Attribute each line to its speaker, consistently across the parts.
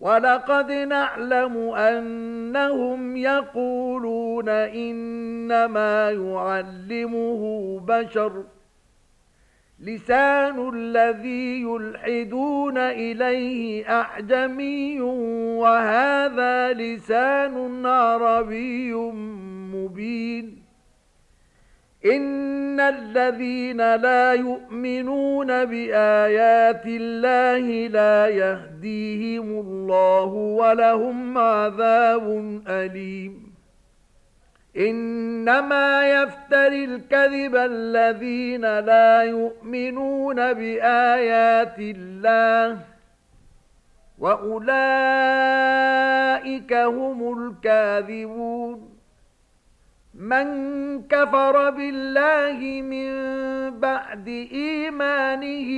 Speaker 1: وَلَقَدْ نَعْلَمُ أَنَّهُمْ يَقُولُونَ إِنَّمَا يُعَلِّمُهُ بَشَرٌ. لسان الذي يلحدون إليه أعجمي وهذا لسان عربي مبين. إن الذين لا يؤمنون بآيات الله لا يهديهم الله ولهم عذاب أليم إنما يفتر الكذب الذين لا يؤمنون بآيات الله وأولئك هم الكاذبون من كفر بالله من بعد إيمانه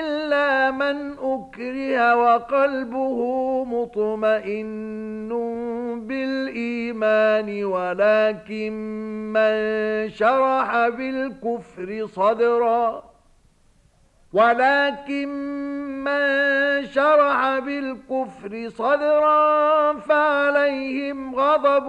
Speaker 1: إلا من أكره وقلبه مطمئن بالإيمان، ولكن من شرح بالكفر صدرا. ولكن من شرح بالكفر صدرا، فعليهم غضب